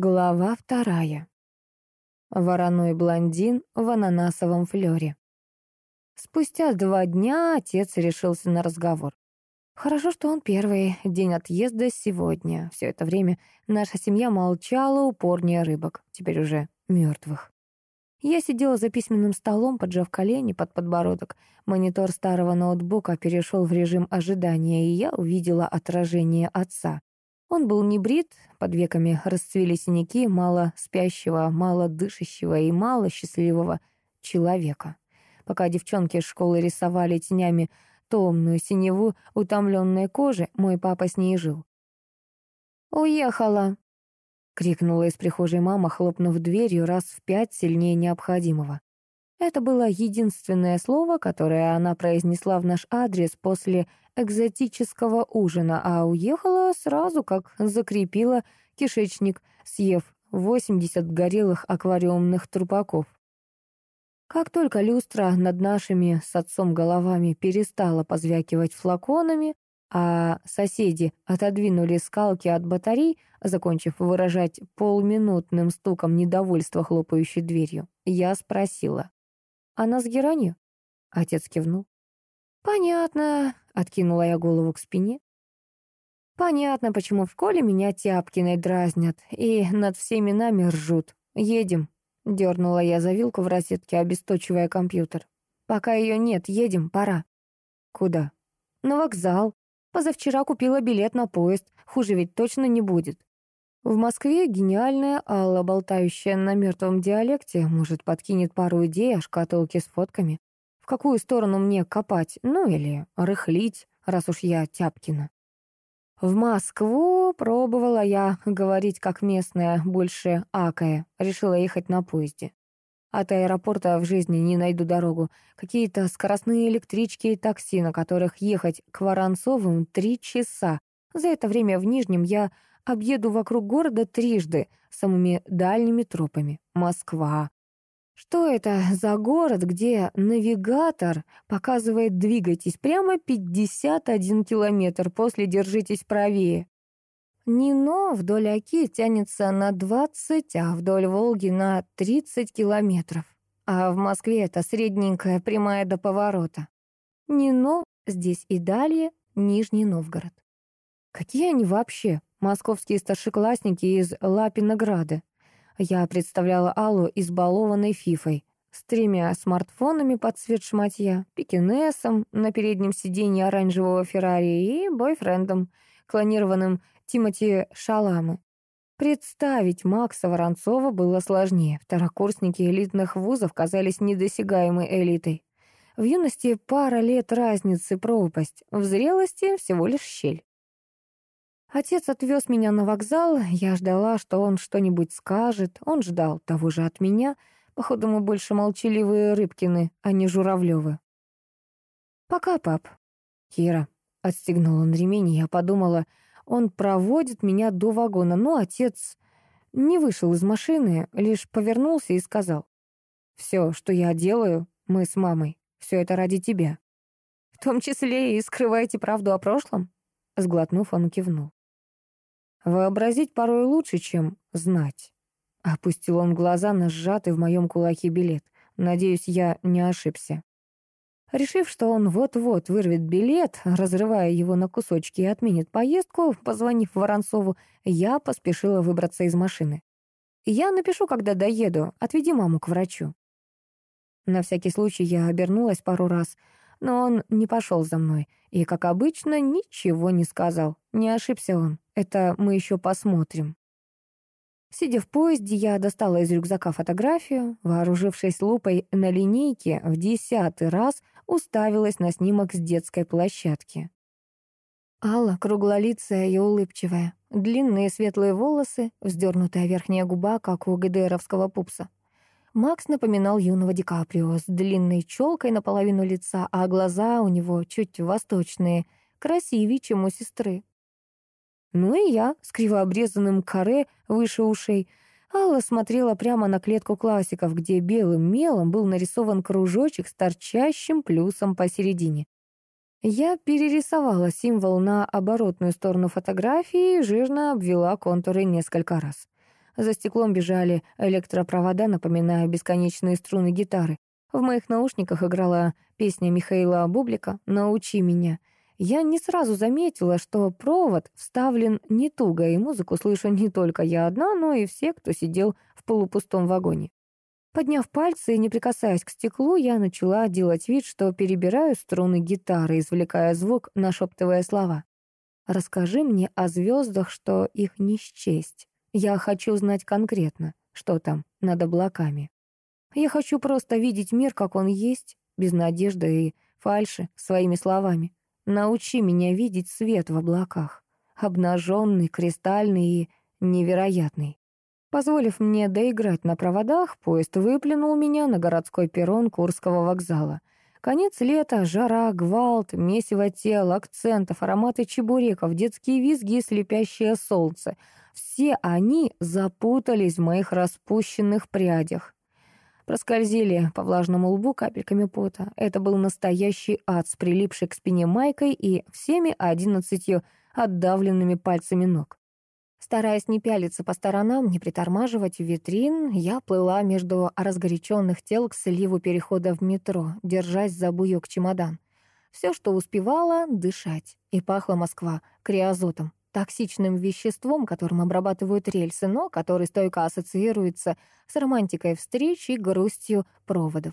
Глава вторая. Вороной блондин в ананасовом флёре. Спустя два дня отец решился на разговор. Хорошо, что он первый. День отъезда сегодня. Все это время наша семья молчала упорнее рыбок, теперь уже мертвых. Я сидела за письменным столом, поджав колени под подбородок. Монитор старого ноутбука перешел в режим ожидания, и я увидела отражение отца. Он был не брит, под веками расцвели синяки мало спящего, мало дышащего и мало счастливого человека. Пока девчонки из школы рисовали тенями томную синеву утомленной кожи, мой папа с ней жил. «Уехала!» — крикнула из прихожей мама, хлопнув дверью раз в пять сильнее необходимого. Это было единственное слово, которое она произнесла в наш адрес после экзотического ужина, а уехала сразу, как закрепила кишечник, съев 80 горелых аквариумных трупаков. Как только люстра над нашими с отцом головами перестала позвякивать флаконами, а соседи отодвинули скалки от батарей, закончив выражать полминутным стуком недовольства хлопающей дверью, я спросила. «Она с геранью?» Отец кивнул. «Понятно», — откинула я голову к спине. «Понятно, почему в школе меня Тяпкиной дразнят и над всеми нами ржут. Едем», — дернула я за вилку в розетке, обесточивая компьютер. «Пока ее нет, едем, пора». «Куда?» «На вокзал. Позавчера купила билет на поезд, хуже ведь точно не будет». В Москве гениальная Алла, болтающая на мертвом диалекте, может, подкинет пару идей о шкатулке с фотками. В какую сторону мне копать, ну или рыхлить, раз уж я Тяпкина. В Москву пробовала я говорить как местная, больше акая. Решила ехать на поезде. От аэропорта в жизни не найду дорогу. Какие-то скоростные электрички и такси, на которых ехать к Воронцовым три часа. За это время в Нижнем я объеду вокруг города трижды, самыми дальними тропами. Москва. Что это за город, где навигатор показывает «двигайтесь прямо 51 километр, после держитесь правее». Нино вдоль Оки тянется на 20, а вдоль Волги на 30 километров. А в Москве это средненькая прямая до поворота. Нино здесь и далее Нижний Новгород. Какие они вообще? Московские старшеклассники из Лапинограда. Я представляла Аллу избалованной фифой, с тремя смартфонами под цвет шматья, пекинесом на переднем сиденье оранжевого Феррари и бойфрендом, клонированным Тимоти Шаламы. Представить Макса Воронцова было сложнее. Второкурсники элитных вузов казались недосягаемой элитой. В юности пара лет разницы пропасть, в зрелости всего лишь щель. Отец отвез меня на вокзал, я ждала, что он что-нибудь скажет, он ждал того же от меня. Походу, мы больше молчаливые Рыбкины, а не Журавлевы. «Пока, пап». «Кира», — отстегнул он ремень, я подумала, он проводит меня до вагона, но отец не вышел из машины, лишь повернулся и сказал, «Все, что я делаю, мы с мамой, все это ради тебя». «В том числе и скрываете правду о прошлом?» Сглотнув, он кивнул. Вообразить порой лучше, чем знать. Опустил он глаза на сжатый в моем кулаке билет. Надеюсь, я не ошибся. Решив, что он вот-вот вырвет билет, разрывая его на кусочки и отменит поездку, позвонив Воронцову, я поспешила выбраться из машины. «Я напишу, когда доеду. Отведи маму к врачу». На всякий случай я обернулась пару раз, но он не пошел за мной и, как обычно, ничего не сказал. Не ошибся он. Это мы еще посмотрим. Сидя в поезде, я достала из рюкзака фотографию, вооружившись лупой на линейке, в десятый раз уставилась на снимок с детской площадки. Алла, круглолицая и улыбчивая, длинные светлые волосы, вздернутая верхняя губа, как у ГДРовского пупса. Макс напоминал юного Ди Каприо с длинной челкой наполовину лица, а глаза у него чуть восточные, красивее, чем у сестры. Ну и я с кривообрезанным каре выше ушей. Алла смотрела прямо на клетку классиков, где белым мелом был нарисован кружочек с торчащим плюсом посередине. Я перерисовала символ на оборотную сторону фотографии и жирно обвела контуры несколько раз. За стеклом бежали электропровода, напоминая бесконечные струны гитары. В моих наушниках играла песня Михаила Бублика «Научи меня». Я не сразу заметила, что провод вставлен не туго, и музыку слышу не только я одна, но и все, кто сидел в полупустом вагоне. Подняв пальцы и не прикасаясь к стеклу, я начала делать вид, что перебираю струны гитары, извлекая звук, нашептывая слова. «Расскажи мне о звездах, что их не счесть. Я хочу знать конкретно, что там над облаками. Я хочу просто видеть мир, как он есть, без надежды и фальши, своими словами. Научи меня видеть свет в облаках, обнаженный, кристальный и невероятный. Позволив мне доиграть на проводах, поезд выплюнул меня на городской перрон Курского вокзала. Конец лета, жара, гвалт, месиво тел, акцентов, ароматы чебуреков, детские визги и слепящее солнце. Все они запутались в моих распущенных прядях. Проскользили по влажному лбу капельками пота. Это был настоящий ад с прилипшей к спине майкой и всеми одиннадцатью отдавленными пальцами ног. Стараясь не пялиться по сторонам, не притормаживать витрин, я плыла между разгоряченных тел к сливу перехода в метро, держась за буёк чемодан. Все, что успевала, дышать. И пахла Москва криозотом, токсичным веществом, которым обрабатывают рельсы, но который стойко ассоциируется с романтикой встреч и грустью проводов.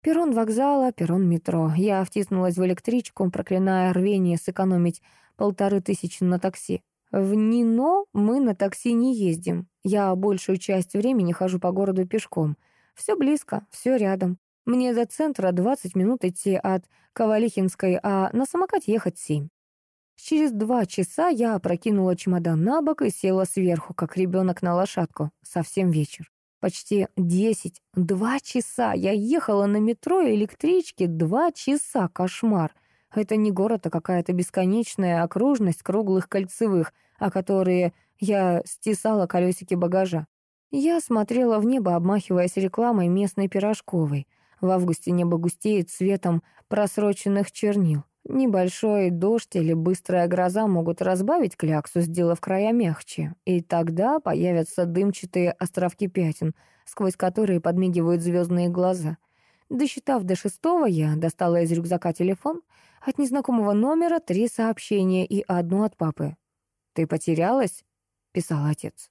Перрон вокзала, перрон метро. Я втиснулась в электричку, проклиная рвение сэкономить полторы тысячи на такси. В Нино мы на такси не ездим. Я большую часть времени хожу по городу пешком. Все близко, все рядом. Мне до центра 20 минут идти от Ковалихинской, а на самокате ехать 7. Через два часа я опрокинула чемодан на бок и села сверху, как ребенок на лошадку. Совсем вечер. Почти десять. Два часа. Я ехала на метро и электричке. Два часа. Кошмар. Это не город, а какая-то бесконечная окружность круглых кольцевых, о которые я стесала колесики багажа. Я смотрела в небо, обмахиваясь рекламой местной пирожковой. В августе небо густеет цветом просроченных чернил. Небольшой дождь или быстрая гроза могут разбавить кляксу, сделав края мягче, и тогда появятся дымчатые островки пятен, сквозь которые подмигивают звездные глаза. Досчитав до шестого, я достала из рюкзака телефон. От незнакомого номера три сообщения и одно от папы. «Ты потерялась?» — писал отец.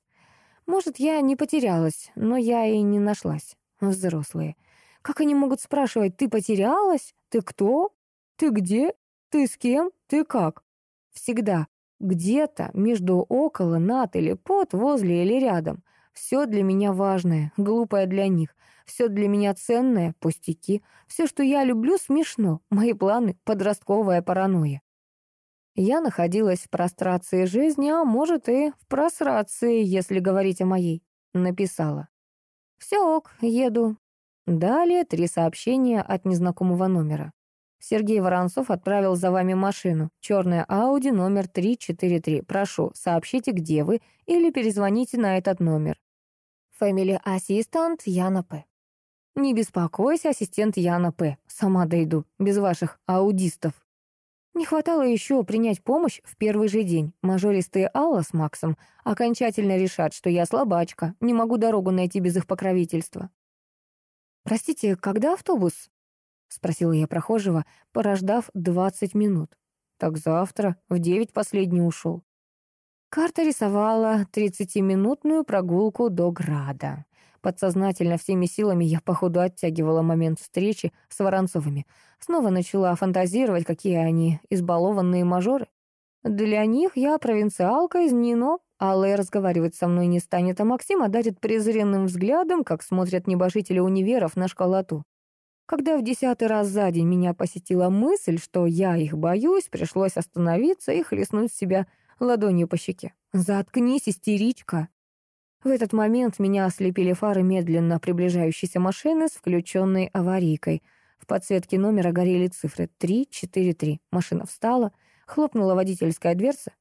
«Может, я не потерялась, но я и не нашлась. Взрослые. Как они могут спрашивать, ты потерялась? Ты кто? Ты где? Ты с кем? Ты как?» Всегда. Где-то между около, над или под, возле или рядом. Все для меня важное, глупое для них. Все для меня ценное, пустяки. Все, что я люблю, смешно. Мои планы — подростковая паранойя. Я находилась в прострации жизни, а может и в просрации, если говорить о моей. Написала. «Все ок, еду». Далее три сообщения от незнакомого номера. Сергей Воронцов отправил за вами машину. Черная Ауди номер 343. Прошу, сообщите, где вы, или перезвоните на этот номер. Family Assistant Яна П. Не беспокойся, ассистент Яна П. Сама дойду, без ваших аудистов. Не хватало еще принять помощь в первый же день. Мажористые Алла с Максом окончательно решат, что я слабачка, не могу дорогу найти без их покровительства. «Простите, когда автобус?» — спросила я прохожего, порождав двадцать минут. «Так завтра, в девять последний ушел». Карта рисовала тридцатиминутную прогулку до Града. Подсознательно всеми силами я, походу, оттягивала момент встречи с Воронцовыми. Снова начала фантазировать, какие они избалованные мажоры. Для них я провинциалка из Нино. Алле разговаривать со мной не станет, а Максим одарит презренным взглядом, как смотрят небожители универов на школоту. Когда в десятый раз за день меня посетила мысль, что я их боюсь, пришлось остановиться и хлестнуть себя ладонью по щеке. «Заткнись, истеричка!» В этот момент меня ослепили фары медленно приближающейся машины с включенной аварийкой. В подсветке номера горели цифры 343. Машина встала, хлопнула водительская дверца.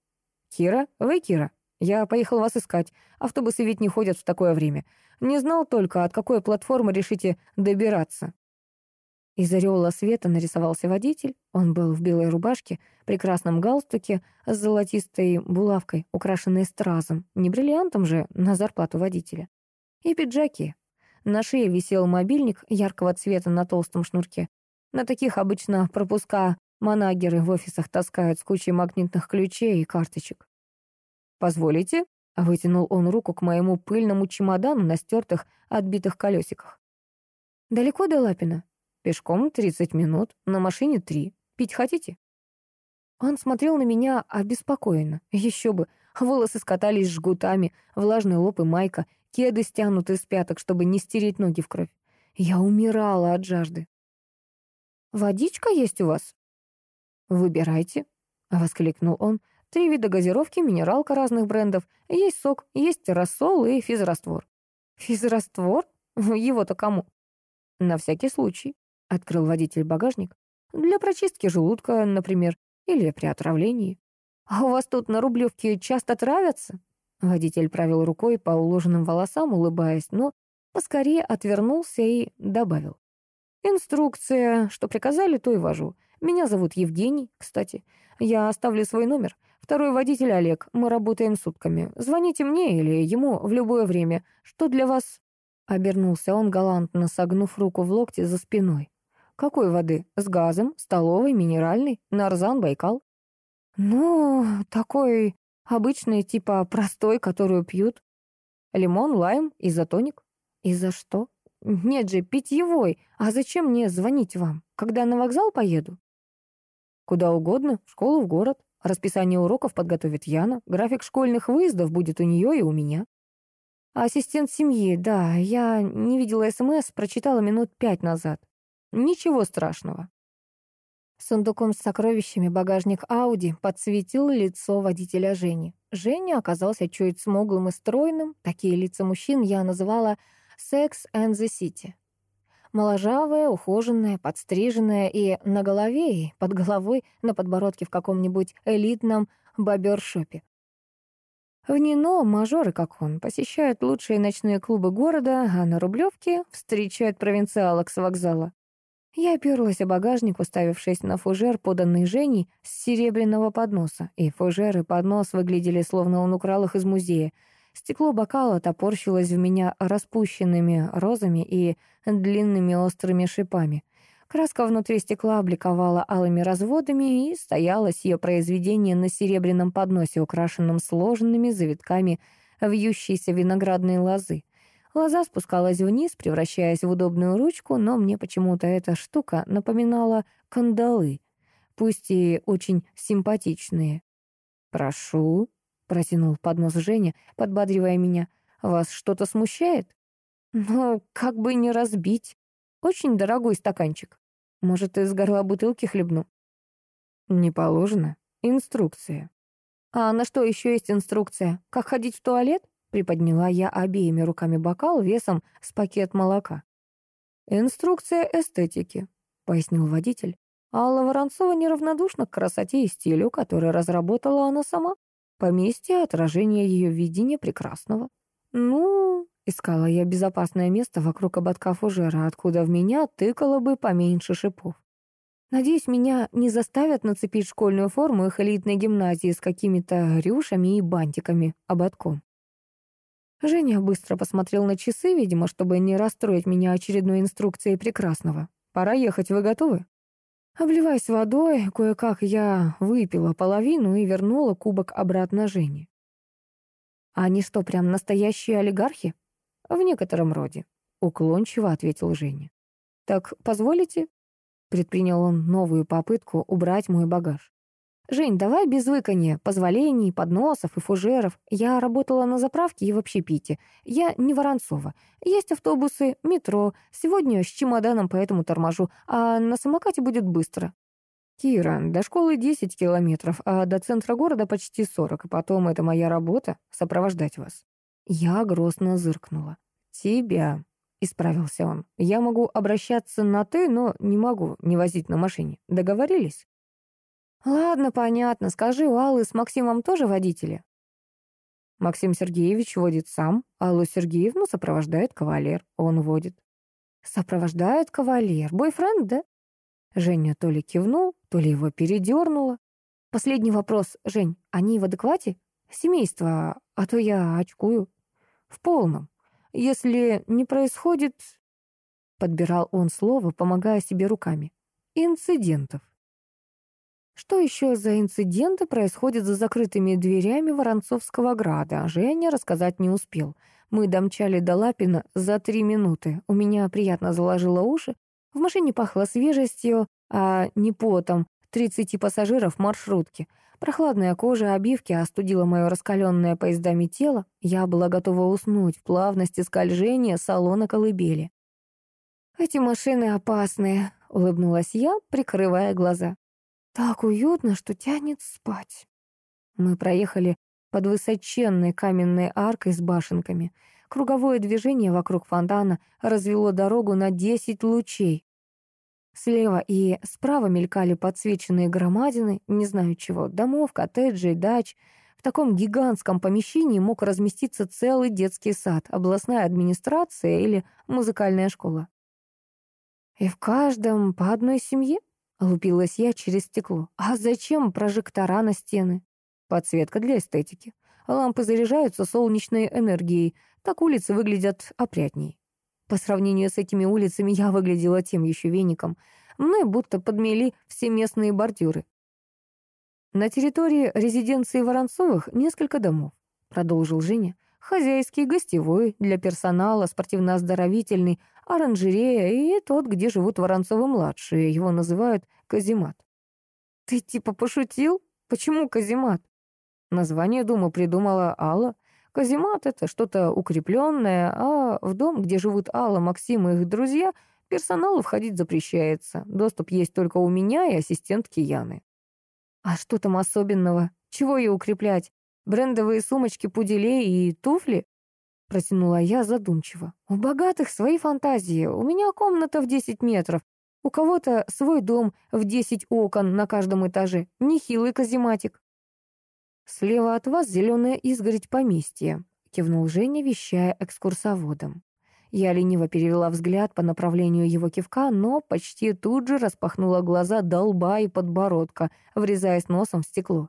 «Кира? Вы Кира? Я поехал вас искать. Автобусы ведь не ходят в такое время. Не знал только, от какой платформы решите добираться». Из ореола света нарисовался водитель. Он был в белой рубашке, прекрасном галстуке с золотистой булавкой, украшенной стразом, не бриллиантом же, на зарплату водителя. И пиджаки. На шее висел мобильник яркого цвета на толстом шнурке. На таких обычно пропуска манагеры в офисах таскают с кучей магнитных ключей и карточек. «Позволите?» — вытянул он руку к моему пыльному чемодану на стертых, отбитых колесиках. «Далеко до Лапина?» Пешком 30 минут, на машине 3. Пить хотите?» Он смотрел на меня обеспокоенно. Еще бы, волосы скатались жгутами, влажный лоб и майка, кеды стянуты с пяток, чтобы не стереть ноги в кровь. Я умирала от жажды. «Водичка есть у вас?» «Выбирайте», — воскликнул он. «Три вида газировки, минералка разных брендов. Есть сок, есть рассол и физраствор». «Физраствор? Его-то кому?» «На всякий случай». Открыл водитель багажник. Для прочистки желудка, например, или при отравлении. А у вас тут на Рублевке часто травятся? Водитель провел рукой по уложенным волосам, улыбаясь, но поскорее отвернулся и добавил. «Инструкция. Что приказали, то и вожу. Меня зовут Евгений, кстати. Я оставлю свой номер. Второй водитель Олег. Мы работаем сутками. Звоните мне или ему в любое время. Что для вас...» Обернулся он, галантно согнув руку в локте за спиной. Какой воды? С газом? Столовой? Минеральной? Нарзан? Байкал? Ну, такой обычный, типа простой, которую пьют. Лимон, лайм, изотоник. И за что? Нет же, питьевой. А зачем мне звонить вам? Когда на вокзал поеду? Куда угодно, в школу, в город. Расписание уроков подготовит Яна. График школьных выездов будет у нее и у меня. Ассистент семьи, да, я не видела СМС, прочитала минут пять назад. Ничего страшного. Сундуком с сокровищами багажник Ауди подсветил лицо водителя Жени. Женя оказался чуть смуглым и стройным. Такие лица мужчин я называла «Sex and the City». Моложавая, ухоженная, подстриженная и на голове, и под головой, на подбородке в каком-нибудь элитном бобершопе. В Нино мажоры, как он, посещают лучшие ночные клубы города, а на Рублевке встречают провинциалок с вокзала. Я оперлась о багажник, уставившись на фужер, поданный Женей с серебряного подноса, и фужер и поднос выглядели, словно он украл их из музея. Стекло бокала топорщилось в меня распущенными розами и длинными острыми шипами. Краска внутри стекла обликовала алыми разводами, и стоялось ее произведение на серебряном подносе, украшенном сложенными завитками вьющейся виноградной лозы. Лоза спускалась вниз, превращаясь в удобную ручку, но мне почему-то эта штука напоминала кандалы, пусть и очень симпатичные. «Прошу», — протянул поднос Женя, подбадривая меня, — «вас что-то смущает?» «Ну, как бы не разбить. Очень дорогой стаканчик. Может, из горла бутылки хлебну?» «Не положено. Инструкция». «А на что еще есть инструкция? Как ходить в туалет?» Приподняла я обеими руками бокал весом с пакет молока. «Инструкция эстетики», — пояснил водитель. Алла Воронцова неравнодушна к красоте и стилю, который разработала она сама. Поместье — отражение ее видения прекрасного. Ну, искала я безопасное место вокруг ободка фужера, откуда в меня тыкало бы поменьше шипов. Надеюсь, меня не заставят нацепить школьную форму их элитной гимназии с какими-то рюшами и бантиками ободком. Женя быстро посмотрел на часы, видимо, чтобы не расстроить меня очередной инструкцией прекрасного. «Пора ехать, вы готовы?» Обливаясь водой, кое-как я выпила половину и вернула кубок обратно Жене. «Они что, прям настоящие олигархи?» «В некотором роде», — уклончиво ответил Женя. «Так позволите?» — предпринял он новую попытку убрать мой багаж. «Жень, давай без выканья, позволений, подносов и фужеров. Я работала на заправке и в общепите. Я не Воронцова. Есть автобусы, метро. Сегодня с чемоданом поэтому торможу, а на самокате будет быстро». «Кира, до школы 10 километров, а до центра города почти 40, и потом это моя работа — сопровождать вас». Я грозно зыркнула. «Тебя», — исправился он. «Я могу обращаться на «ты», но не могу не возить на машине. Договорились?» «Ладно, понятно. Скажи, у Аллы с Максимом тоже водители?» Максим Сергеевич водит сам, Аллу Сергеевну сопровождает кавалер, он водит. Сопровождает кавалер. Бойфренд, да? Женя то ли кивнул, то ли его передернуло. Последний вопрос, Жень, они в адеквате? Семейство, а то я очкую. В полном. Если не происходит... Подбирал он слово, помогая себе руками. Инцидентов. Что еще за инциденты происходят за закрытыми дверями Воронцовского града, Женя рассказать не успел. Мы домчали до Лапина за три минуты. У меня приятно заложило уши. В машине пахло свежестью, а не потом. Тридцати пассажиров маршрутки. Прохладная кожа обивки остудила мое раскаленное поездами тело. Я была готова уснуть в плавности скольжения салона колыбели. «Эти машины опасные», — улыбнулась я, прикрывая глаза. Так уютно, что тянет спать. Мы проехали под высоченной каменной аркой с башенками. Круговое движение вокруг фонтана развело дорогу на десять лучей. Слева и справа мелькали подсвеченные громадины, не знаю чего, домов, коттеджей, дач. В таком гигантском помещении мог разместиться целый детский сад, областная администрация или музыкальная школа. И в каждом по одной семье? Лупилась я через стекло. А зачем прожектора на стены? Подсветка для эстетики. Лампы заряжаются солнечной энергией. Так улицы выглядят опрятней. По сравнению с этими улицами я выглядела тем еще веником. Мной будто подмели все местные бордюры. На территории резиденции Воронцовых несколько домов, продолжил Женя. Хозяйский, гостевой, для персонала, спортивно-оздоровительный, оранжерея и тот, где живут Воронцовы-младшие. Его называют каземат. «Ты типа пошутил? Почему каземат?» Название дома придумала Алла. Каземат — это что-то укрепленное, а в дом, где живут Алла, Максим и их друзья, персоналу входить запрещается. Доступ есть только у меня и ассистентки Яны. А что там особенного? Чего ее укреплять? Брендовые сумочки, пуделей и туфли?» Протянула я задумчиво. «У богатых свои фантазии. У меня комната в 10 метров. У кого-то свой дом в 10 окон на каждом этаже. Нехилый казематик». «Слева от вас зеленая изгородь поместья», — кивнул Женя, вещая экскурсоводом. Я лениво перевела взгляд по направлению его кивка, но почти тут же распахнула глаза до лба и подбородка, врезаясь носом в стекло.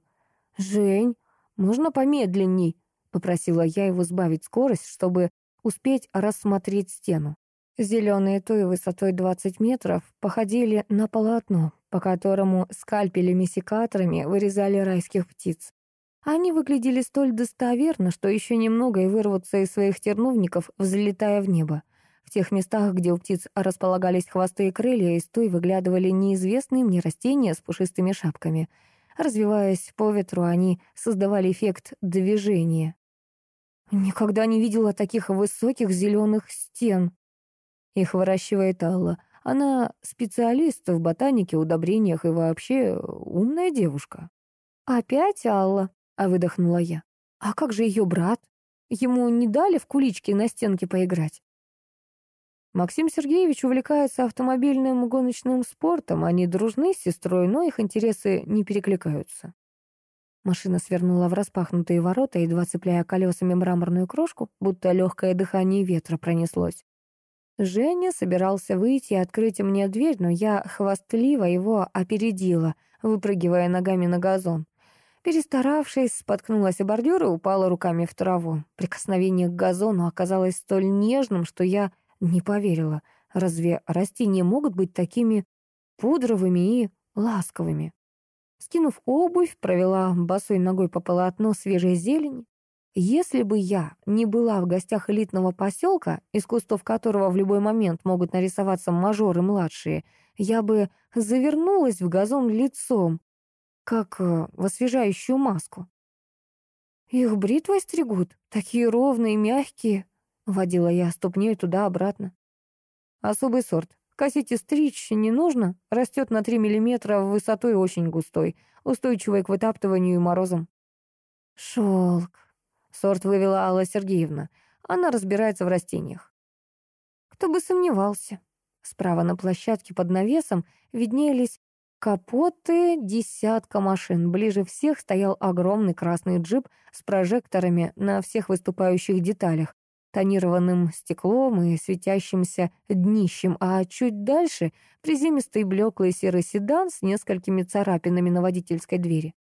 «Жень, «Можно помедленней?» — попросила я его сбавить скорость, чтобы успеть рассмотреть стену. Зеленые туи высотой 20 метров походили на полотно, по которому скальпелями-секаторами вырезали райских птиц. Они выглядели столь достоверно, что еще немного и вырвутся из своих терновников, взлетая в небо. В тех местах, где у птиц располагались хвосты и крылья, из той выглядывали неизвестные мне растения с пушистыми шапками — Развиваясь по ветру, они создавали эффект движения. Никогда не видела таких высоких зеленых стен. Их выращивает Алла. Она специалист в ботанике, удобрениях и вообще умная девушка. «Опять Алла?» — а выдохнула я. «А как же ее брат? Ему не дали в кулички на стенке поиграть?» Максим Сергеевич увлекается автомобильным гоночным спортом, они дружны с сестрой, но их интересы не перекликаются. Машина свернула в распахнутые ворота, едва цепляя колесами мраморную крошку, будто легкое дыхание ветра пронеслось. Женя собирался выйти и открыть мне дверь, но я хвастливо его опередила, выпрыгивая ногами на газон. Перестаравшись, споткнулась о бордюр и упала руками в траву. Прикосновение к газону оказалось столь нежным, что я не поверила. Разве растения могут быть такими пудровыми и ласковыми? Скинув обувь, провела босой ногой по полотну свежей зелени. Если бы я не была в гостях элитного поселка, из кустов которого в любой момент могут нарисоваться мажоры младшие, я бы завернулась в газон лицом, как э, в освежающую маску. Их бритвой стригут, такие ровные, мягкие, Водила я ступней туда-обратно. Особый сорт. Косить и стричь не нужно. Растет на 3 миллиметра в высоту и очень густой. Устойчивый к вытаптыванию и морозам. Шелк. Сорт вывела Алла Сергеевна. Она разбирается в растениях. Кто бы сомневался. Справа на площадке под навесом виднелись капоты десятка машин. Ближе всех стоял огромный красный джип с прожекторами на всех выступающих деталях. Тонированным стеклом и светящимся днищем, а чуть дальше — приземистый блеклый серый седан с несколькими царапинами на водительской двери.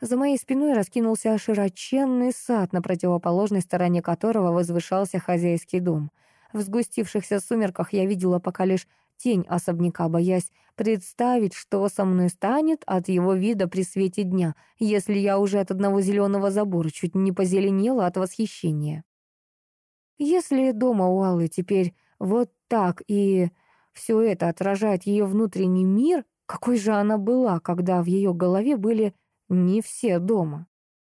За моей спиной раскинулся широченный сад, на противоположной стороне которого возвышался хозяйский дом. В сгустившихся сумерках я видела пока лишь тень особняка, боясь представить, что со мной станет от его вида при свете дня, если я уже от одного зеленого забора чуть не позеленела от восхищения. Если дома у Аллы теперь вот так и все это отражает ее внутренний мир, какой же она была, когда в ее голове были не все дома?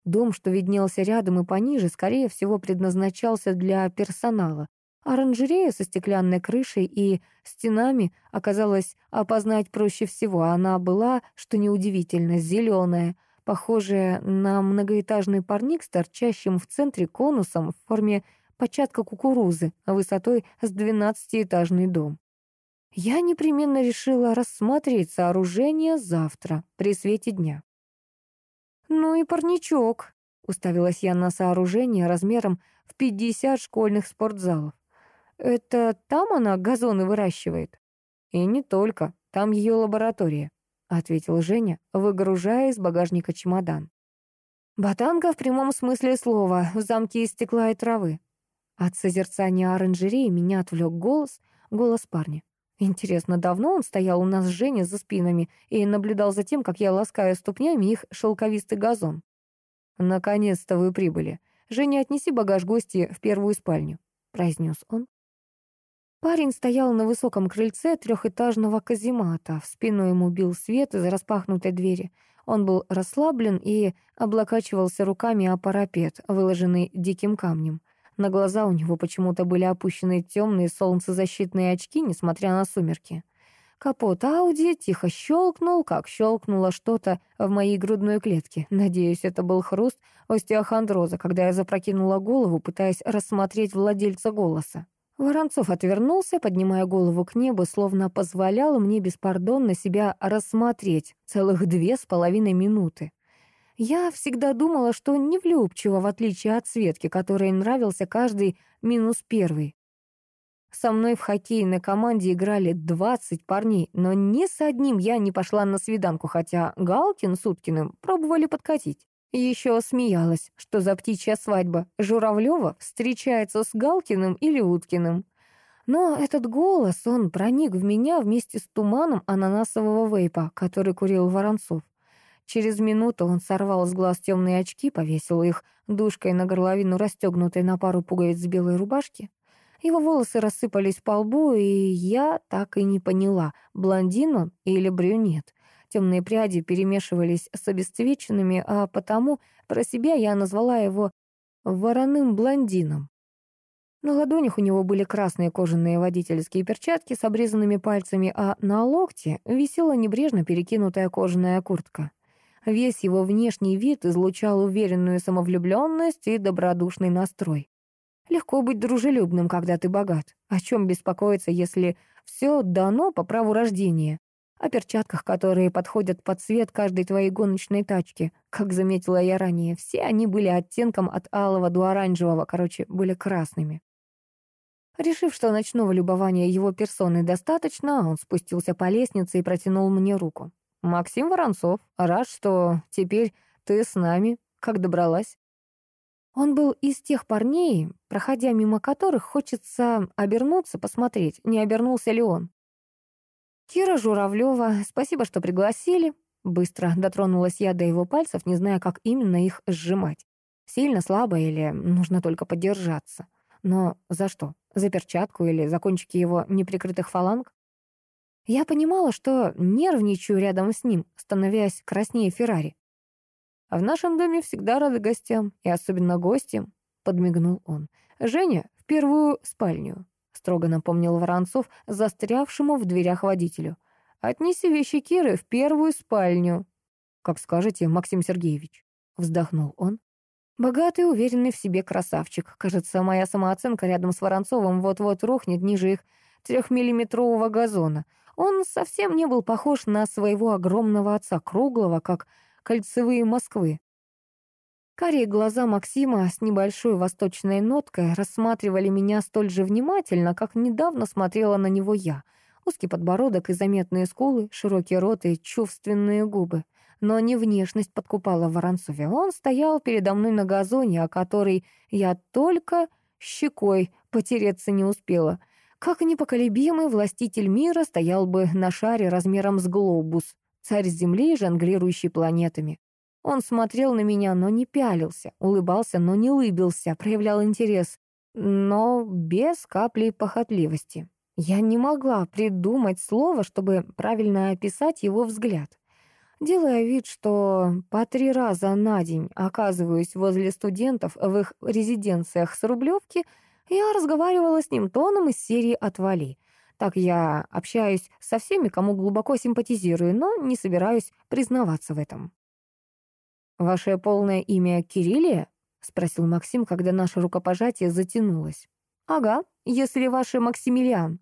Дом, что виднелся рядом и пониже, скорее всего, предназначался для персонала, Оранжерея со стеклянной крышей и стенами оказалось опознать проще всего. Она была, что неудивительно, зеленая, похожая на многоэтажный парник с торчащим в центре конусом в форме початка кукурузы, высотой с двенадцатиэтажный дом. Я непременно решила рассмотреть сооружение завтра, при свете дня. «Ну и парничок», — уставилась я на сооружение размером в пятьдесят школьных спортзалов. Это там она газоны выращивает? И не только, там ее лаборатория, ответил Женя, выгружая из багажника чемодан. Ботанка в прямом смысле слова, в замке из стекла и травы. От созерцания оранжереи меня отвлек голос, голос парня. Интересно, давно он стоял у нас с Женей за спинами и наблюдал за тем, как я ласкаю ступнями их шелковистый газон. «Наконец-то вы прибыли. Женя, отнеси багаж гости в первую спальню», — произнес он. Парень стоял на высоком крыльце трехэтажного каземата. В спину ему бил свет из распахнутой двери. Он был расслаблен и облокачивался руками о парапет, выложенный диким камнем. На глаза у него почему-то были опущены темные солнцезащитные очки, несмотря на сумерки. Капот Ауди тихо щелкнул, как щелкнуло что-то в моей грудной клетке. Надеюсь, это был хруст остеохондроза, когда я запрокинула голову, пытаясь рассмотреть владельца голоса. Воронцов отвернулся, поднимая голову к небу, словно позволял мне беспардонно себя рассмотреть целых две с половиной минуты. Я всегда думала, что не влюбчива, в отличие от Светки, которой нравился каждый минус первый. Со мной в хоккейной команде играли 20 парней, но ни с одним я не пошла на свиданку, хотя Галкин с Уткиным пробовали подкатить. Еще смеялась, что за птичья свадьба Журавлева встречается с Галкиным или Уткиным. Но этот голос, он проник в меня вместе с туманом ананасового вейпа, который курил Воронцов. Через минуту он сорвал с глаз темные очки, повесил их душкой на горловину, расстегнутой на пару пуговиц белой рубашки. Его волосы рассыпались по лбу, и я так и не поняла, блондин он или брюнет. Темные пряди перемешивались с обесцвеченными, а потому про себя я назвала его вороным блондином. На ладонях у него были красные кожаные водительские перчатки с обрезанными пальцами, а на локте висела небрежно перекинутая кожаная куртка. Весь его внешний вид излучал уверенную самовлюбленность и добродушный настрой. Легко быть дружелюбным, когда ты богат. О чем беспокоиться, если все дано по праву рождения? о перчатках, которые подходят под цвет каждой твоей гоночной тачки. Как заметила я ранее, все они были оттенком от алого до оранжевого, короче, были красными. Решив, что ночного любования его персоны достаточно, он спустился по лестнице и протянул мне руку. «Максим Воронцов, рад, что теперь ты с нами. Как добралась?» Он был из тех парней, проходя мимо которых хочется обернуться, посмотреть, не обернулся ли он. «Кира Журавлева, спасибо, что пригласили». Быстро дотронулась я до его пальцев, не зная, как именно их сжимать. Сильно, слабо или нужно только подержаться. Но за что? За перчатку или за кончики его неприкрытых фаланг? Я понимала, что нервничаю рядом с ним, становясь краснее Феррари. «А в нашем доме всегда рады гостям, и особенно гостям», — подмигнул он. «Женя, в первую спальню строго напомнил Воронцов, застрявшему в дверях водителю. «Отнеси вещи Киры в первую спальню». «Как скажете, Максим Сергеевич», — вздохнул он. Богатый, уверенный в себе красавчик. Кажется, моя самооценка рядом с Воронцовым вот-вот рухнет ниже их трехмиллиметрового газона. Он совсем не был похож на своего огромного отца, круглого, как кольцевые Москвы. Карие глаза Максима с небольшой восточной ноткой рассматривали меня столь же внимательно, как недавно смотрела на него я. Узкий подбородок и заметные скулы, широкий рот и чувственные губы. Но не внешность подкупала Воронцове. Он стоял передо мной на газоне, о который я только щекой потереться не успела. Как непоколебимый властитель мира стоял бы на шаре размером с глобус, царь Земли, жонглирующий планетами. Он смотрел на меня, но не пялился, улыбался, но не лыбился, проявлял интерес, но без капли похотливости. Я не могла придумать слово, чтобы правильно описать его взгляд. Делая вид, что по три раза на день оказываюсь возле студентов в их резиденциях с Рублевки, я разговаривала с ним тоном из серии «Отвали». Так я общаюсь со всеми, кому глубоко симпатизирую, но не собираюсь признаваться в этом. «Ваше полное имя Кириллия?» — спросил Максим, когда наше рукопожатие затянулось. «Ага, если ваше Максимилиан».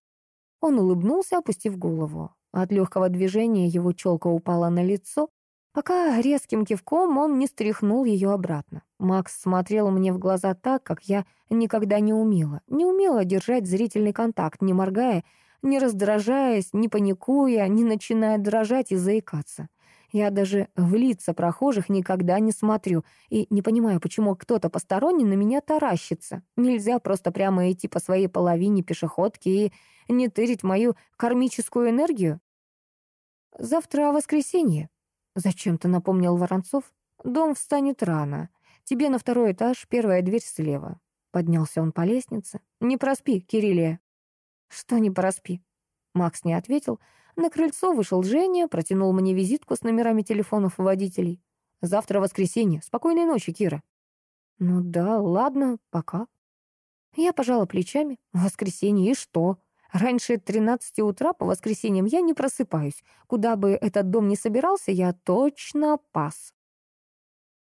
Он улыбнулся, опустив голову. От легкого движения его челка упала на лицо, пока резким кивком он не стряхнул ее обратно. Макс смотрел мне в глаза так, как я никогда не умела. Не умела держать зрительный контакт, не моргая, не раздражаясь, не паникуя, не начиная дрожать и заикаться. Я даже в лица прохожих никогда не смотрю и не понимаю, почему кто-то посторонний на меня таращится. Нельзя просто прямо идти по своей половине пешеходки и не тырить мою кармическую энергию. «Завтра воскресенье», — зачем-то напомнил Воронцов. «Дом встанет рано. Тебе на второй этаж, первая дверь слева». Поднялся он по лестнице. «Не проспи, Кириллия». «Что не проспи?» Макс не ответил, — на крыльцо вышел Женя, протянул мне визитку с номерами телефонов водителей. «Завтра воскресенье. Спокойной ночи, Кира». «Ну да, ладно, пока». Я пожала плечами. «Воскресенье и что?» Раньше 13 утра по воскресеньям я не просыпаюсь. Куда бы этот дом ни собирался, я точно пас.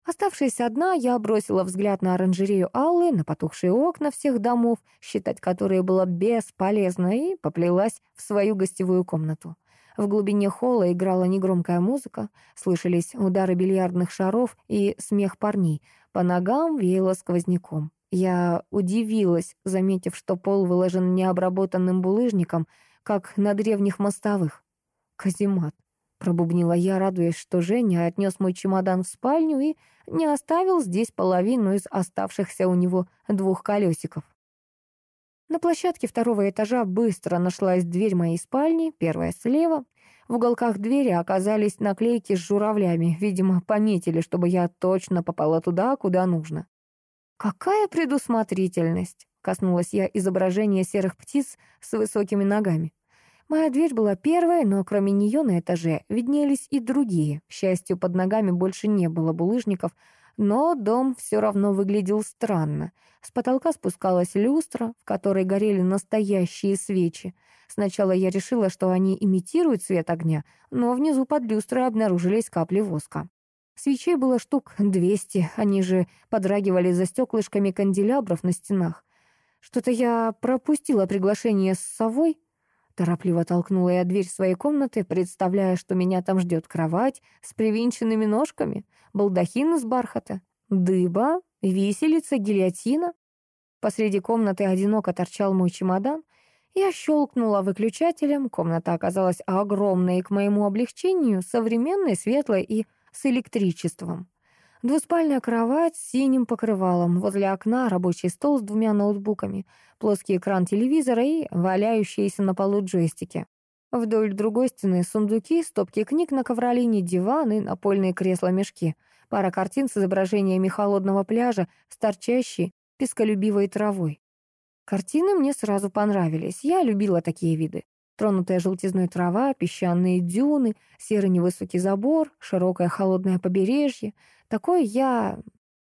Оставшись одна, я бросила взгляд на оранжерею Аллы, на потухшие окна всех домов, считать которые было бесполезно, и поплелась в свою гостевую комнату. В глубине холла играла негромкая музыка, слышались удары бильярдных шаров и смех парней. По ногам веяло сквозняком. Я удивилась, заметив, что пол выложен необработанным булыжником, как на древних мостовых. «Каземат», — пробубнила я, радуясь, что Женя отнес мой чемодан в спальню и не оставил здесь половину из оставшихся у него двух колесиков. На площадке второго этажа быстро нашлась дверь моей спальни, первая слева. В уголках двери оказались наклейки с журавлями. Видимо, пометили, чтобы я точно попала туда, куда нужно. «Какая предусмотрительность!» — коснулась я изображения серых птиц с высокими ногами. Моя дверь была первая, но кроме нее на этаже виднелись и другие. К счастью, под ногами больше не было булыжников, но дом все равно выглядел странно. С потолка спускалась люстра, в которой горели настоящие свечи. Сначала я решила, что они имитируют свет огня, но внизу под люстрой обнаружились капли воска. Свечей было штук двести, они же подрагивали за стеклышками канделябров на стенах. Что-то я пропустила приглашение с совой. Торопливо толкнула я дверь своей комнаты, представляя, что меня там ждет кровать с привинченными ножками, балдахин из бархата, дыба, виселица, гильотина. Посреди комнаты одиноко торчал мой чемодан. Я щелкнула выключателем, комната оказалась огромной и, к моему облегчению, современной, светлой и с электричеством. Двуспальная кровать с синим покрывалом, возле окна рабочий стол с двумя ноутбуками, плоский экран телевизора и валяющиеся на полу джойстики. Вдоль другой стены сундуки, стопки книг на ковролине, диван и напольные кресла-мешки, пара картин с изображениями холодного пляжа с торчащей песколюбивой травой. Картины мне сразу понравились, я любила такие виды. Тронутая желтизной трава, песчаные дюны, серый невысокий забор, широкое холодное побережье. Такой я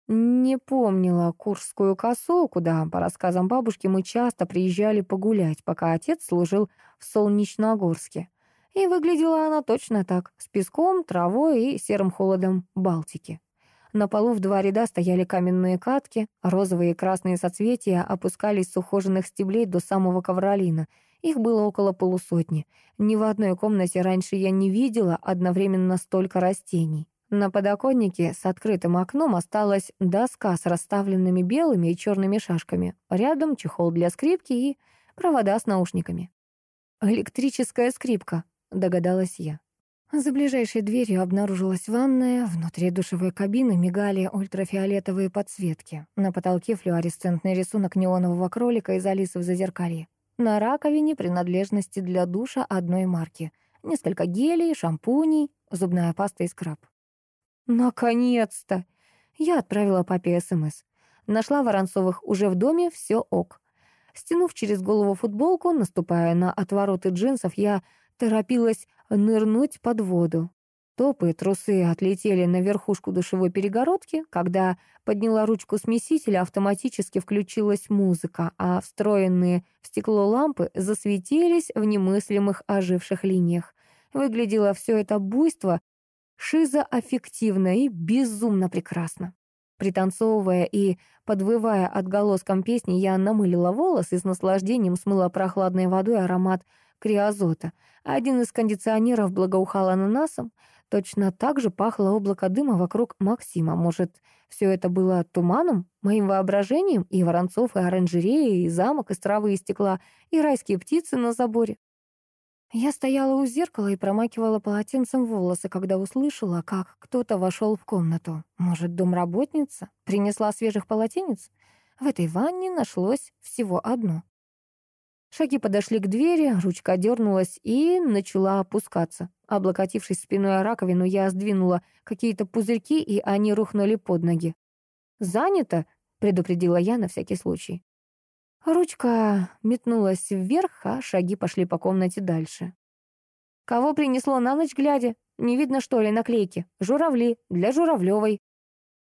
не помнила Куршскую косу, куда, по рассказам бабушки, мы часто приезжали погулять, пока отец служил в Солнечногорске. И выглядела она точно так, с песком, травой и серым холодом Балтики. На полу в два ряда стояли каменные катки, розовые и красные соцветия опускались с ухоженных стеблей до самого ковролина — их было около полусотни. Ни в одной комнате раньше я не видела одновременно столько растений. На подоконнике с открытым окном осталась доска с расставленными белыми и черными шашками. Рядом чехол для скрипки и провода с наушниками. «Электрическая скрипка», — догадалась я. За ближайшей дверью обнаружилась ванная, внутри душевой кабины мигали ультрафиолетовые подсветки. На потолке флуоресцентный рисунок неонового кролика из Алисы в зазеркалье. На раковине принадлежности для душа одной марки. Несколько гелей, шампуней, зубная паста и скраб. Наконец-то! Я отправила папе СМС. Нашла Воронцовых уже в доме, все ок. Стянув через голову футболку, наступая на отвороты джинсов, я торопилась нырнуть под воду. Топы и трусы отлетели на верхушку душевой перегородки. Когда подняла ручку смесителя, автоматически включилась музыка, а встроенные в стекло лампы засветились в немыслимых оживших линиях. Выглядело все это буйство шизоаффективно и безумно прекрасно. Пританцовывая и подвывая отголоском песни, я намылила волосы и с наслаждением смыла прохладной водой аромат криозота. Один из кондиционеров благоухал ананасом. Точно так же пахло облако дыма вокруг Максима. Может, все это было туманом, моим воображением, и Воронцов, и оранжерея, и замок, и травы, и стекла, и райские птицы на заборе. Я стояла у зеркала и промакивала полотенцем волосы, когда услышала, как кто-то вошел в комнату. Может, домработница принесла свежих полотенец? В этой ванне нашлось всего одно. Шаги подошли к двери, ручка дернулась и начала опускаться. Облокотившись спиной о раковину, я сдвинула какие-то пузырьки, и они рухнули под ноги. «Занято», — предупредила я на всякий случай. Ручка метнулась вверх, а шаги пошли по комнате дальше. «Кого принесло на ночь глядя? Не видно, что ли, наклейки? Журавли, для Журавлевой».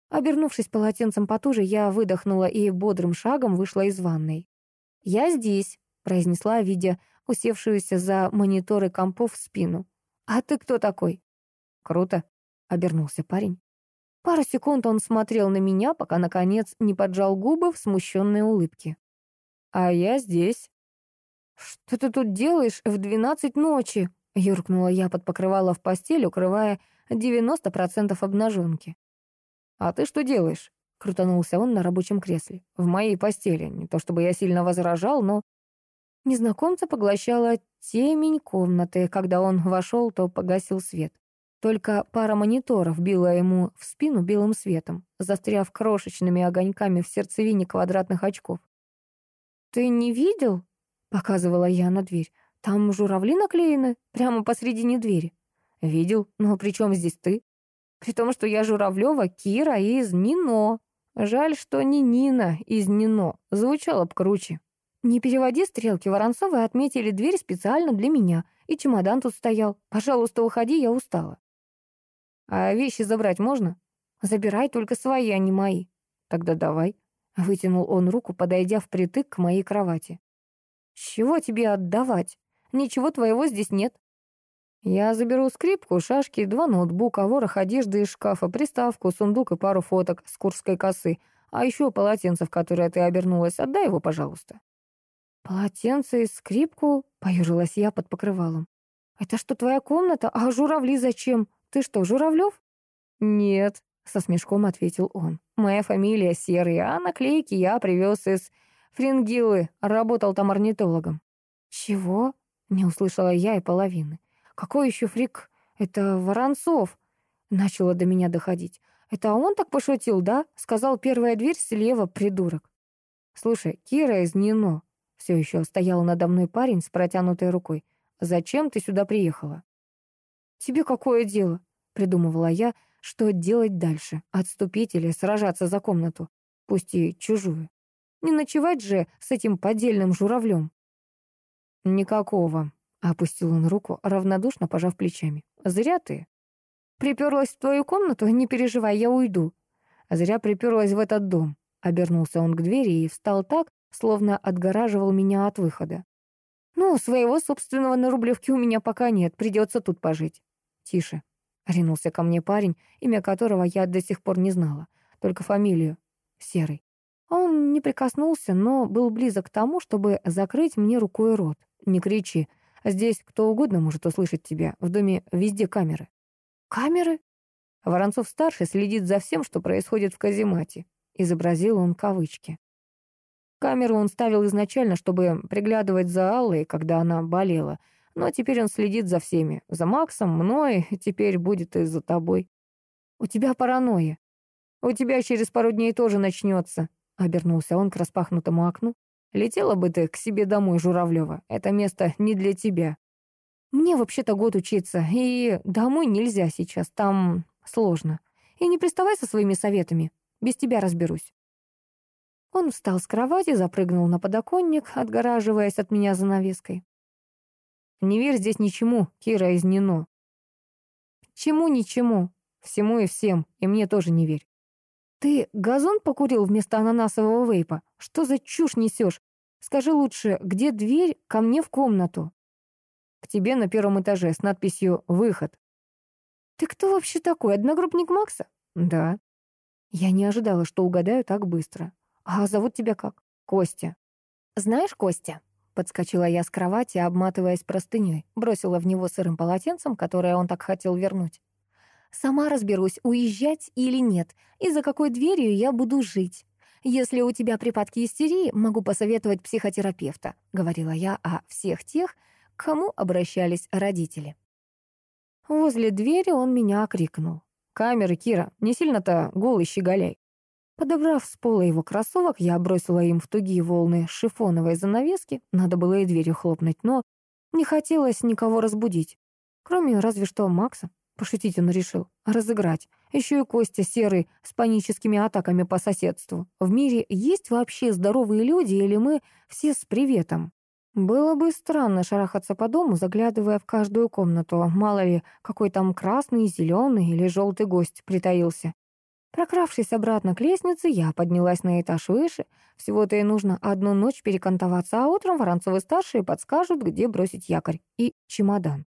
Обернувшись полотенцем потуже, я выдохнула и бодрым шагом вышла из ванной. «Я здесь», — произнесла, видя усевшуюся за мониторы компов в спину. «А ты кто такой?» «Круто», — обернулся парень. Пару секунд он смотрел на меня, пока, наконец, не поджал губы в смущенной улыбке. «А я здесь». «Что ты тут делаешь в двенадцать ночи?» — юркнула я под покрывало в постель, укрывая 90% обнаженки. «А ты что делаешь?» — крутанулся он на рабочем кресле. «В моей постели. Не то чтобы я сильно возражал, но...» Незнакомца поглощала темень комнаты. Когда он вошел, то погасил свет. Только пара мониторов била ему в спину белым светом, застряв крошечными огоньками в сердцевине квадратных очков. «Ты не видел?» — показывала я на дверь. «Там журавли наклеены прямо посредине двери». «Видел? Но при чем здесь ты?» «При том, что я Журавлева Кира из Нино. Жаль, что не Нина из Нино. Звучало б круче». «Не переводи стрелки, Воронцовы отметили дверь специально для меня, и чемодан тут стоял. Пожалуйста, уходи, я устала». «А вещи забрать можно?» «Забирай только свои, а не мои». «Тогда давай». Вытянул он руку, подойдя впритык к моей кровати. «Чего тебе отдавать? Ничего твоего здесь нет». «Я заберу скрипку, шашки, два ноутбука, ворох одежды из шкафа, приставку, сундук и пару фоток с курской косы, а еще полотенце, в которое ты обернулась. Отдай его, пожалуйста». «Полотенце и скрипку?» — поюжилась я под покрывалом. «Это что, твоя комната? А журавли зачем? Ты что, Журавлев?» «Нет», — со смешком ответил он. «Моя фамилия Серый, а наклейки я привез из Фрингилы, работал там орнитологом». «Чего?» — не услышала я и половины. «Какой еще фрик? Это Воронцов!» Начало до меня доходить. «Это он так пошутил, да? Сказал, первая дверь слева, придурок». «Слушай, Кира из Нино». Все еще стоял надо мной парень с протянутой рукой. «Зачем ты сюда приехала?» «Тебе какое дело?» — придумывала я, что делать дальше? Отступить или сражаться за комнату? Пусть и чужую. Не ночевать же с этим поддельным журавлем. «Никакого», — опустил он руку, равнодушно пожав плечами. «Зря ты. Приперлась в твою комнату? Не переживай, я уйду». «Зря приперлась в этот дом», — обернулся он к двери и встал так, словно отгораживал меня от выхода. «Ну, своего собственного на Рублевке у меня пока нет, придется тут пожить». «Тише», Ринулся ко мне парень, имя которого я до сих пор не знала, только фамилию — Серый. Он не прикоснулся, но был близок к тому, чтобы закрыть мне рукой рот. «Не кричи. Здесь кто угодно может услышать тебя. В доме везде камеры». «Камеры?» Воронцов-старший следит за всем, что происходит в каземате. Изобразил он кавычки. Камеру он ставил изначально, чтобы приглядывать за Аллой, когда она болела. Но теперь он следит за всеми. За Максом, мной, теперь будет и за тобой. У тебя паранойя. У тебя через пару дней тоже начнется. Обернулся он к распахнутому окну. Летела бы ты к себе домой, Журавлева. Это место не для тебя. Мне вообще-то год учиться, и домой нельзя сейчас, там сложно. И не приставай со своими советами, без тебя разберусь. Он встал с кровати, запрыгнул на подоконник, отгораживаясь от меня занавеской. «Не верь здесь ничему, Кира из Нино». «Чему ничему? Всему и всем, и мне тоже не верь». «Ты газон покурил вместо ананасового вейпа? Что за чушь несешь? Скажи лучше, где дверь ко мне в комнату?» «К тебе на первом этаже с надписью «Выход». «Ты кто вообще такой, одногруппник Макса?» «Да». Я не ожидала, что угадаю так быстро. «А зовут тебя как?» «Костя». «Знаешь, Костя?» Подскочила я с кровати, обматываясь простыней, бросила в него сырым полотенцем, которое он так хотел вернуть. «Сама разберусь, уезжать или нет, и за какой дверью я буду жить. Если у тебя припадки истерии, могу посоветовать психотерапевта», — говорила я о всех тех, к кому обращались родители. Возле двери он меня окрикнул. «Камеры, Кира, не сильно-то голый щеголяй». Подобрав с пола его кроссовок, я бросила им в тугие волны шифоновой занавески. Надо было и дверью хлопнуть, но не хотелось никого разбудить. Кроме разве что Макса. Пошутить он решил. Разыграть. Еще и Костя серый с паническими атаками по соседству. В мире есть вообще здоровые люди или мы все с приветом? Было бы странно шарахаться по дому, заглядывая в каждую комнату. Мало ли, какой там красный, зеленый или желтый гость притаился. Прокравшись обратно к лестнице, я поднялась на этаж выше. Всего-то и нужно одну ночь перекантоваться, а утром Воронцовы-старшие подскажут, где бросить якорь и чемодан.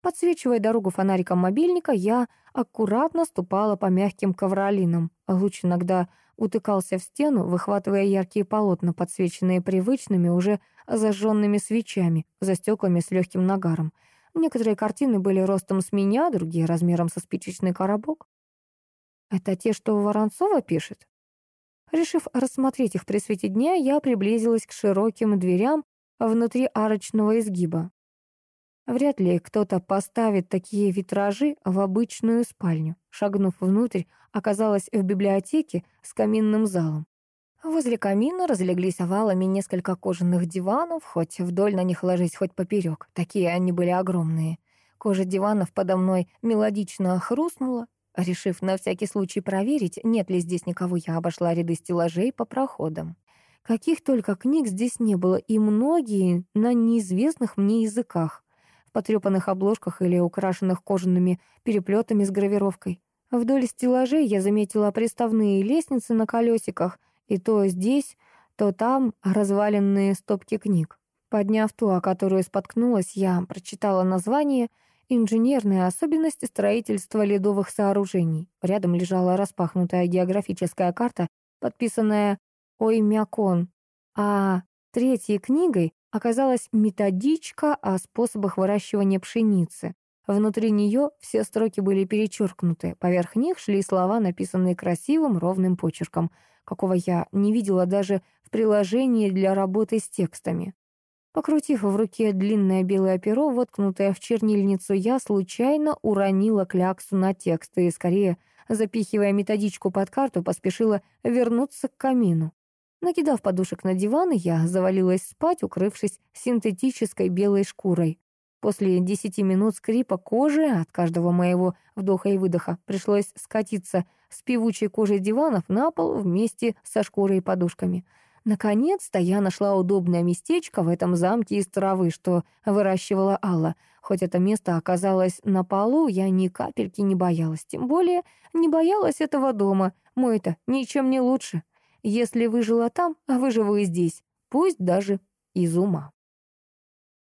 Подсвечивая дорогу фонариком мобильника, я аккуратно ступала по мягким ковролинам. Луч иногда утыкался в стену, выхватывая яркие полотна, подсвеченные привычными, уже зажженными свечами, за стеклами с легким нагаром. Некоторые картины были ростом с меня, другие — размером со спичечный коробок. Это те, что Воронцова пишет? Решив рассмотреть их при свете дня, я приблизилась к широким дверям внутри арочного изгиба. Вряд ли кто-то поставит такие витражи в обычную спальню. Шагнув внутрь, оказалась в библиотеке с каминным залом. Возле камина разлеглись овалами несколько кожаных диванов, хоть вдоль на них ложись, хоть поперек. Такие они были огромные. Кожа диванов подо мной мелодично хрустнула, Решив на всякий случай проверить, нет ли здесь никого, я обошла ряды стеллажей по проходам. Каких только книг здесь не было, и многие на неизвестных мне языках, в потрепанных обложках или украшенных кожаными переплетами с гравировкой. Вдоль стеллажей я заметила приставные лестницы на колесиках, и то здесь, то там разваленные стопки книг. Подняв ту, о которую споткнулась, я прочитала название — инженерные особенности строительства ледовых сооружений. Рядом лежала распахнутая географическая карта, подписанная Оймякон, а третьей книгой оказалась методичка о способах выращивания пшеницы. Внутри нее все строки были перечеркнуты, поверх них шли слова, написанные красивым ровным почерком, какого я не видела даже в приложении для работы с текстами. Покрутив в руке длинное белое перо, воткнутое в чернильницу, я случайно уронила кляксу на текст и, скорее, запихивая методичку под карту, поспешила вернуться к камину. Накидав подушек на диван, я завалилась спать, укрывшись синтетической белой шкурой. После десяти минут скрипа кожи от каждого моего вдоха и выдоха пришлось скатиться с певучей кожей диванов на пол вместе со шкурой и подушками — Наконец-то я нашла удобное местечко в этом замке из травы, что выращивала Алла. Хоть это место оказалось на полу, я ни капельки не боялась. Тем более не боялась этого дома. Мой-то ничем не лучше. Если выжила там, выживу и здесь. Пусть даже из ума.